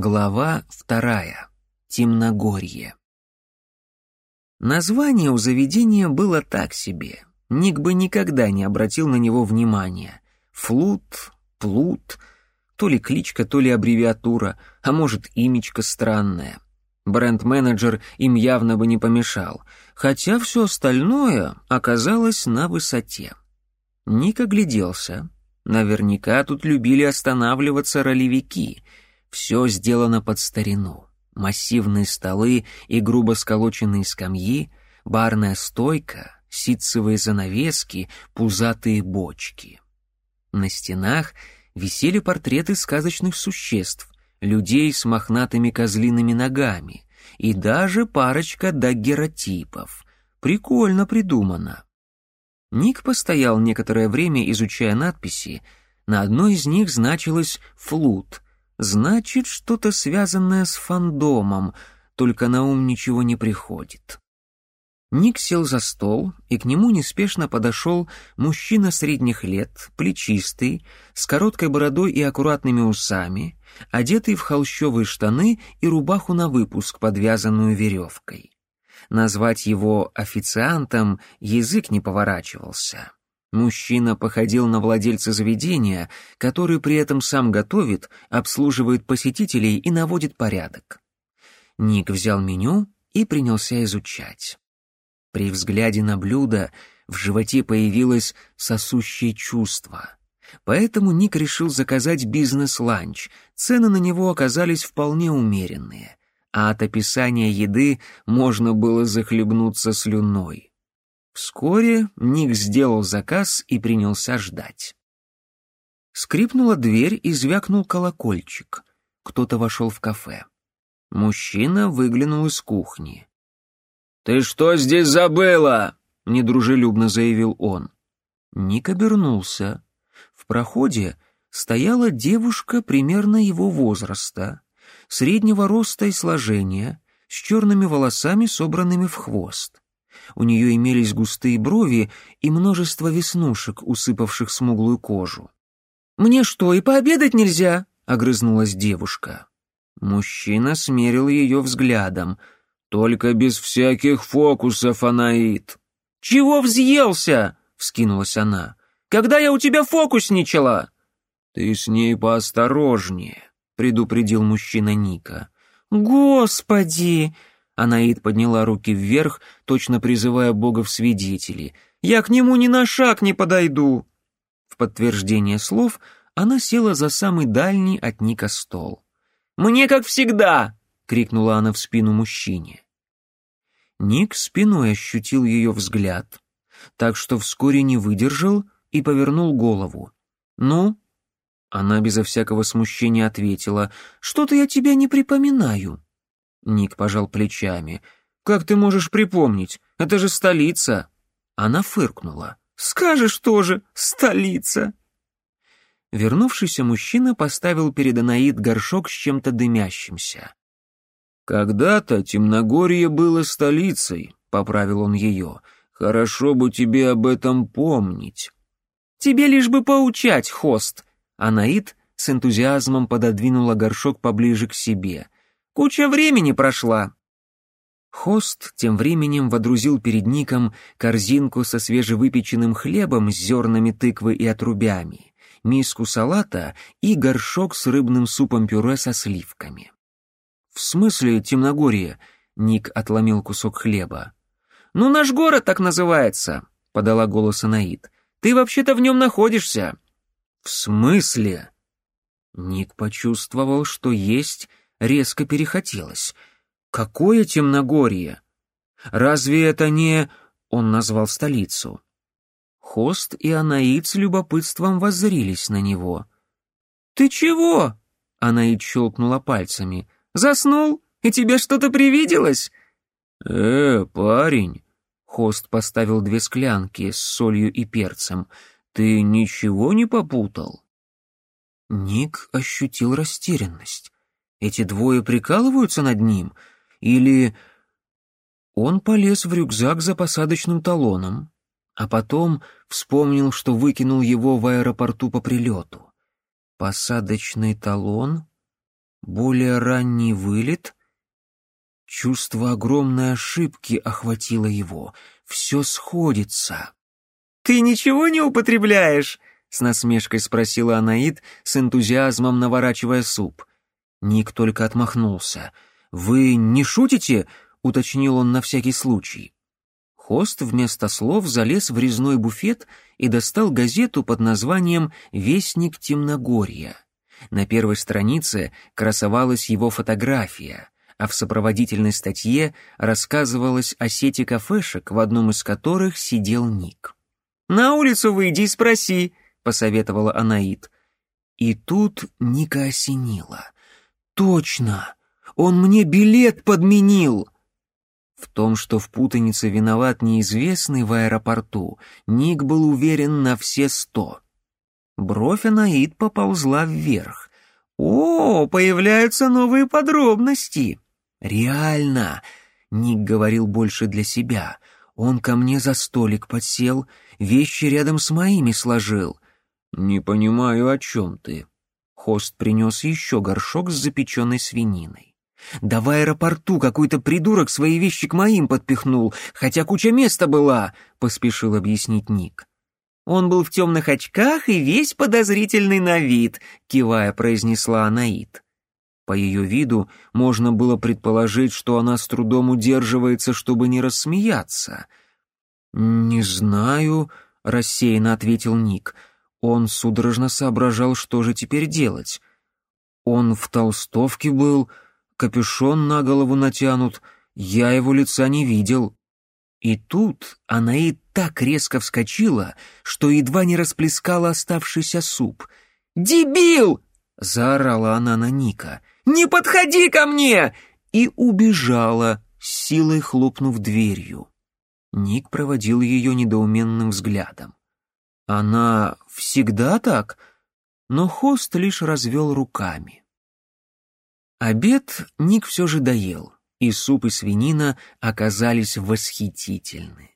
Глава вторая. Темногорье. Название у заведения было так себе. Ник бы никогда не обратил на него внимания. Флут, плут, то ли кличка, то ли аббревиатура, а может, имечко странное. Бренд-менеджер им явно бы не помешал, хотя все остальное оказалось на высоте. Ник огляделся. Наверняка тут любили останавливаться ролевики — все сделано под старину. Массивные столы и грубо сколоченные скамьи, барная стойка, ситцевые занавески, пузатые бочки. На стенах висели портреты сказочных существ, людей с мохнатыми козлиными ногами и даже парочка даггеротипов. Прикольно придумано. Ник постоял некоторое время, изучая надписи. На одной из них значилось «флут», Значит, что-то связанное с фандомом, только на ум ничего не приходит. Ник сел за стол, и к нему неспешно подошел мужчина средних лет, плечистый, с короткой бородой и аккуратными усами, одетый в холщовые штаны и рубаху на выпуск, подвязанную веревкой. Назвать его официантом язык не поворачивался. Мужчина походил на владельца заведения, который при этом сам готовит, обслуживает посетителей и наводит порядок. Ник взял меню и принялся изучать. При взгляде на блюдо в животе появилось сосущее чувство. Поэтому Ник решил заказать бизнес-ланч. Цены на него оказались вполне умеренные, а от описания еды можно было захлебнуться слюной. Вскоре Ник сделал заказ и принялся ждать. Скрипнула дверь и звякнул колокольчик. Кто-то вошел в кафе. Мужчина выглянул из кухни. «Ты что здесь забыла?» — недружелюбно заявил он. Ник обернулся. В проходе стояла девушка примерно его возраста, среднего роста и сложения, с черными волосами, собранными в хвост. У нее имелись густые брови и множество веснушек, усыпавших смуглую кожу. «Мне что, и пообедать нельзя?» — огрызнулась девушка. Мужчина смерил ее взглядом. «Только без всяких фокусов, Анаит!» «Чего взъелся?» — вскинулась она. «Когда я у тебя фокусничала?» «Ты с ней поосторожнее», — предупредил мужчина Ника. «Господи!» Анаид подняла руки вверх, точно призывая Бога в свидетели. «Я к нему ни на шаг не подойду!» В подтверждение слов она села за самый дальний от Ника стол. «Мне как всегда!» — крикнула она в спину мужчине. Ник спиной ощутил ее взгляд, так что вскоре не выдержал и повернул голову. «Ну?» Она безо всякого смущения ответила, «Что-то я тебя не припоминаю». Ник пожал плечами. «Как ты можешь припомнить? Это же столица!» Она фыркнула. «Скажешь тоже, столица!» Вернувшийся мужчина поставил перед Анаид горшок с чем-то дымящимся. «Когда-то Темногорье было столицей», — поправил он ее. «Хорошо бы тебе об этом помнить». «Тебе лишь бы поучать, хост!» Анаид с энтузиазмом пододвинула горшок поближе к себе — Куча времени прошла». Хост тем временем водрузил перед Ником корзинку со свежевыпеченным хлебом с зернами тыквы и отрубями, миску салата и горшок с рыбным супом-пюре со сливками. «В смысле темногорье?» — Ник отломил кусок хлеба. «Ну, наш город так называется», — подала голос Анаид. «Ты вообще-то в нем находишься». «В смысле?» Ник почувствовал, что есть резко перехотелось. Какое темногорье? Разве это не... Он назвал столицу. Хост и Анаид с любопытством воззрились на него. «Ты чего?» — Анаид щелкнула пальцами. «Заснул? И тебе что-то привиделось?» «Э, парень!» — Хост поставил две склянки с солью и перцем. «Ты ничего не попутал?» Ник ощутил растерянность. Эти двое прикалываются над ним? Или... Он полез в рюкзак за посадочным талоном, а потом вспомнил, что выкинул его в аэропорту по прилету. Посадочный талон? Более ранний вылет? Чувство огромной ошибки охватило его. Все сходится. «Ты ничего не употребляешь?» — с насмешкой спросила Анаид, с энтузиазмом наворачивая суп. Ник только отмахнулся. «Вы не шутите?» — уточнил он на всякий случай. Хост вместо слов залез в резной буфет и достал газету под названием «Вестник Темногорья». На первой странице красовалась его фотография, а в сопроводительной статье рассказывалось о сети кафешек, в одном из которых сидел Ник. «На улицу выйди и спроси», — посоветовала Анаит. И тут Ника осенила. «Точно! Он мне билет подменил!» В том, что в путанице виноват неизвестный в аэропорту, Ник был уверен на все сто. Бровь Анаид поползла вверх. «О, появляются новые подробности!» «Реально!» — Ник говорил больше для себя. «Он ко мне за столик подсел, вещи рядом с моими сложил». «Не понимаю, о чем ты». Хост принес еще горшок с запеченной свининой. Да в аэропорту какой-то придурок свои вещи к моим подпихнул, хотя куча места была, поспешил объяснить Ник. Он был в темных очках и весь подозрительный на вид, кивая, произнесла Анаит. По ее виду можно было предположить, что она с трудом удерживается, чтобы не рассмеяться. «Не знаю», — рассеянно ответил Ник. Он судорожно соображал, что же теперь делать. «Он в толстовке был», капюшон на голову натянут, я его лица не видел. И тут она и так резко вскочила, что едва не расплескала оставшийся суп. «Дебил!» — заорала она на Ника. «Не подходи ко мне!» И убежала, силой хлопнув дверью. Ник проводил ее недоуменным взглядом. «Она всегда так?» Но хост лишь развел руками. Обед Ник все же доел, и суп и свинина оказались восхитительны.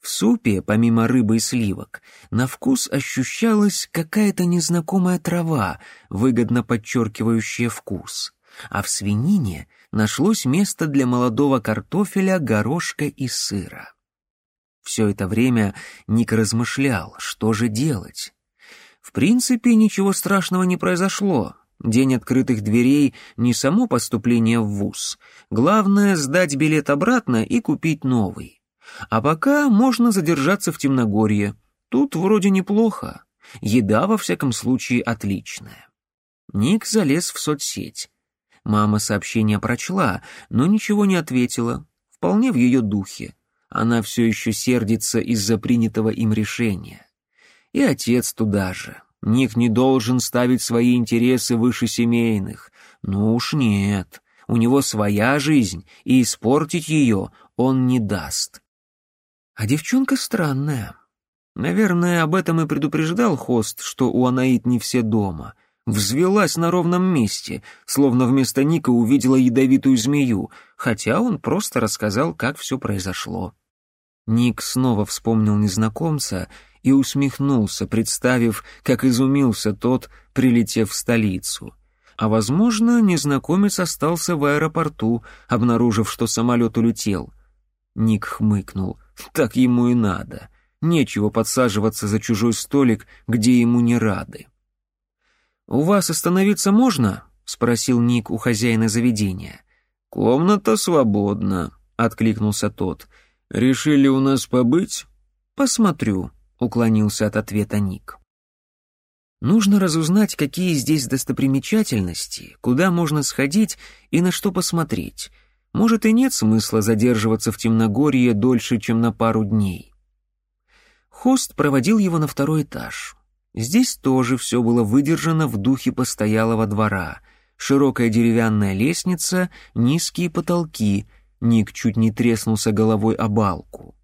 В супе, помимо рыбы и сливок, на вкус ощущалась какая-то незнакомая трава, выгодно подчеркивающая вкус. А в свинине нашлось место для молодого картофеля, горошка и сыра. Все это время Ник размышлял, что же делать. В принципе, ничего страшного не произошло. День открытых дверей — не само поступление в ВУЗ. Главное — сдать билет обратно и купить новый. А пока можно задержаться в Темногорье. Тут вроде неплохо. Еда, во всяком случае, отличная. Ник залез в соцсеть. Мама сообщение прочла, но ничего не ответила. Вполне в ее духе. Она все еще сердится из-за принятого им решения. И отец туда же. Ник не должен ставить свои интересы выше семейных. Ну уж нет, у него своя жизнь, и испортить ее он не даст. А девчонка странная. Наверное, об этом и предупреждал хост, что у Анаит не все дома. Взвелась на ровном месте, словно вместо Ника увидела ядовитую змею, хотя он просто рассказал, как все произошло. Ник снова вспомнил незнакомца и усмехнулся, представив, как изумился тот, прилетев в столицу. А, возможно, незнакомец остался в аэропорту, обнаружив, что самолет улетел. Ник хмыкнул. Так ему и надо. Нечего подсаживаться за чужой столик, где ему не рады. «У вас остановиться можно?» — спросил Ник у хозяина заведения. «Комната свободна», — откликнулся тот. «Решили у нас побыть?» «Посмотрю», — уклонился от ответа Ник. Нужно разузнать, какие здесь достопримечательности, куда можно сходить и на что посмотреть. Может, и нет смысла задерживаться в Темногорье дольше, чем на пару дней. Хост проводил его на второй этаж. Здесь тоже все было выдержано в духе постоялого двора. Широкая деревянная лестница, низкие потолки. Ник чуть не треснулся головой о балку.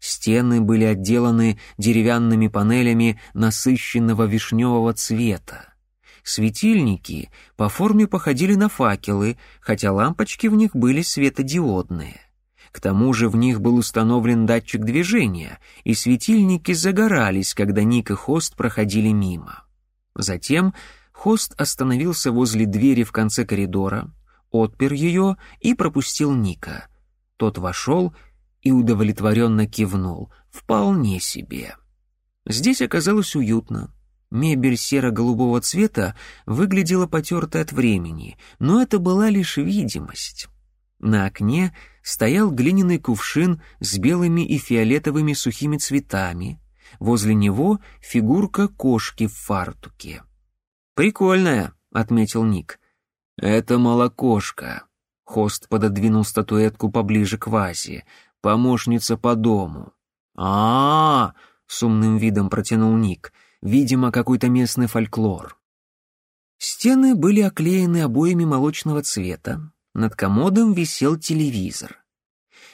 Стены были отделаны деревянными панелями насыщенного вишневого цвета. Светильники по форме походили на факелы, хотя лампочки в них были светодиодные. К тому же в них был установлен датчик движения, и светильники загорались, когда Ник и Хост проходили мимо. Затем Хост остановился возле двери в конце коридора, отпер ее и пропустил Ника. Тот вошел и удовлетворенно кивнул. Вполне себе. Здесь оказалось уютно. Мебель серо-голубого цвета выглядела потертой от времени, но это была лишь видимость. На окне стоял глиняный кувшин с белыми и фиолетовыми сухими цветами. Возле него фигурка кошки в фартуке. «Прикольная», — отметил Ник. «Это молокошка». Хост пододвинул статуэтку поближе к вазе. «Помощница по дому». «А-а-а!» — с умным видом протянул Ник — видимо, какой-то местный фольклор. Стены были оклеены обоями молочного цвета, над комодом висел телевизор.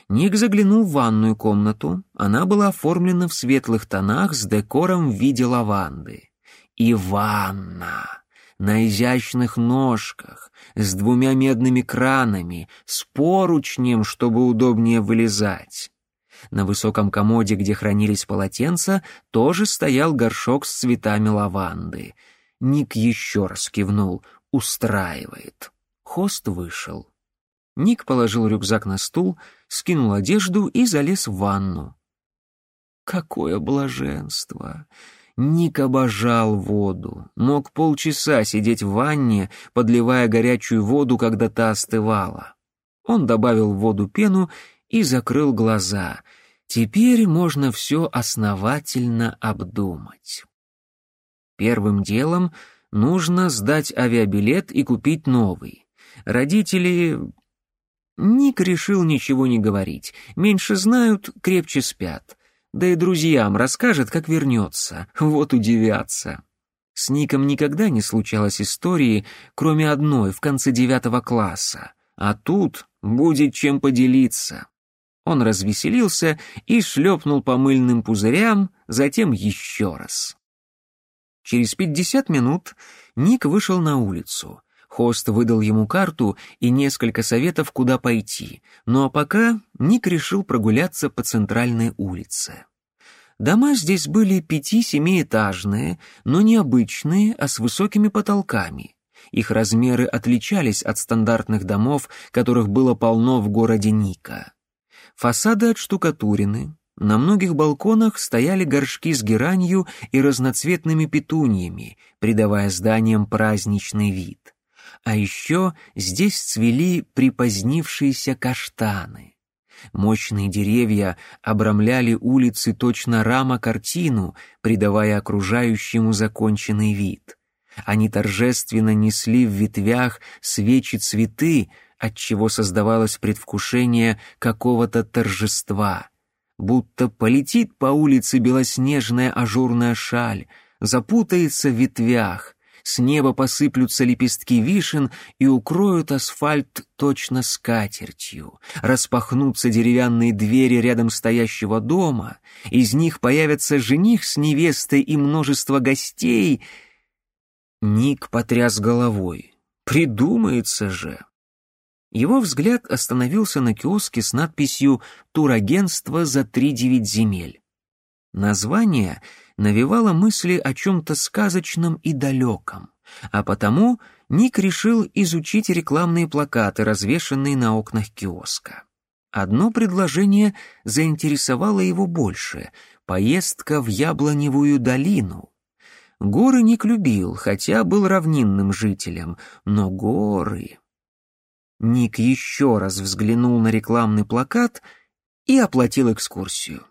Ник заглянул в ванную комнату, она была оформлена в светлых тонах с декором в виде лаванды. И ванна! На изящных ножках, с двумя медными кранами, с поручнем, чтобы удобнее вылезать. На высоком комоде, где хранились полотенца, тоже стоял горшок с цветами лаванды. Ник еще раз кивнул. «Устраивает». Хост вышел. Ник положил рюкзак на стул, скинул одежду и залез в ванну. Какое блаженство! Ник обожал воду, мог полчаса сидеть в ванне, подливая горячую воду, когда та остывала. Он добавил в воду пену и закрыл глаза. Теперь можно все основательно обдумать. Первым делом нужно сдать авиабилет и купить новый. Родители... Ник решил ничего не говорить. Меньше знают, крепче спят. Да и друзьям расскажет, как вернется. Вот удивятся. С Ником никогда не случалось истории, кроме одной в конце девятого класса. А тут будет чем поделиться. Он развеселился и шлепнул по мыльным пузырям, затем еще раз. Через пятьдесят минут Ник вышел на улицу. Хост выдал ему карту и несколько советов, куда пойти, ну а пока Ник решил прогуляться по центральной улице. Дома здесь были пяти-семиэтажные, но не обычные, а с высокими потолками. Их размеры отличались от стандартных домов, которых было полно в городе Ника. Фасады отштукатурены, на многих балконах стояли горшки с геранью и разноцветными петуньями, придавая зданиям праздничный вид. А еще здесь цвели припозднившиеся каштаны. Мощные деревья обрамляли улицы точно рама картину, придавая окружающему законченный вид. Они торжественно несли в ветвях свечи цветы, отчего создавалось предвкушение какого-то торжества. Будто полетит по улице белоснежная ажурная шаль, запутается в ветвях, с неба посыплются лепестки вишен и укроют асфальт точно скатертью. Распахнутся деревянные двери рядом стоящего дома, из них появятся жених с невестой и множество гостей. Ник потряс головой. «Придумается же!» Его взгляд остановился на киоске с надписью «Турагентство за три девять земель». Название навевало мысли о чем-то сказочном и далеком, а потому Ник решил изучить рекламные плакаты, развешанные на окнах киоска. Одно предложение заинтересовало его больше — поездка в Яблоневую долину. Горы Ник любил, хотя был равнинным жителем, но горы... Ник еще раз взглянул на рекламный плакат и оплатил экскурсию.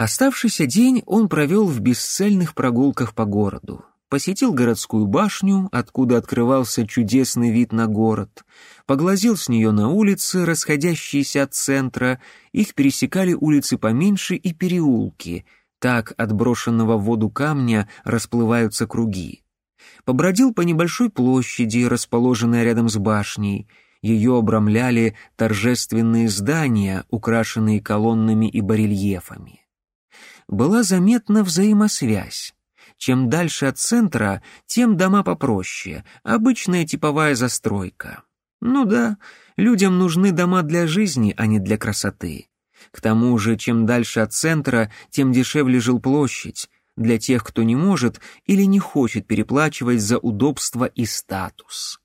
Оставшийся день он провел в бесцельных прогулках по городу. Посетил городскую башню, откуда открывался чудесный вид на город, поглазел с нее на улицы, расходящиеся от центра, их пересекали улицы поменьше и переулки, так от брошенного в воду камня расплываются круги побродил по небольшой площади, расположенной рядом с башней. Ее обрамляли торжественные здания, украшенные колоннами и барельефами. Была заметна взаимосвязь. Чем дальше от центра, тем дома попроще, обычная типовая застройка. Ну да, людям нужны дома для жизни, а не для красоты. К тому же, чем дальше от центра, тем дешевле жилплощадь, для тех, кто не может или не хочет переплачивать за удобство и статус.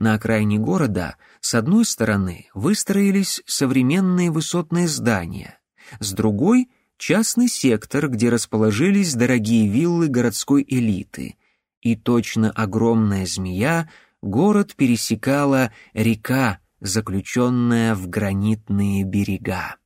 На окраине города с одной стороны выстроились современные высотные здания, с другой — частный сектор, где расположились дорогие виллы городской элиты. И точно огромная змея город пересекала река, заключенная в гранитные берега.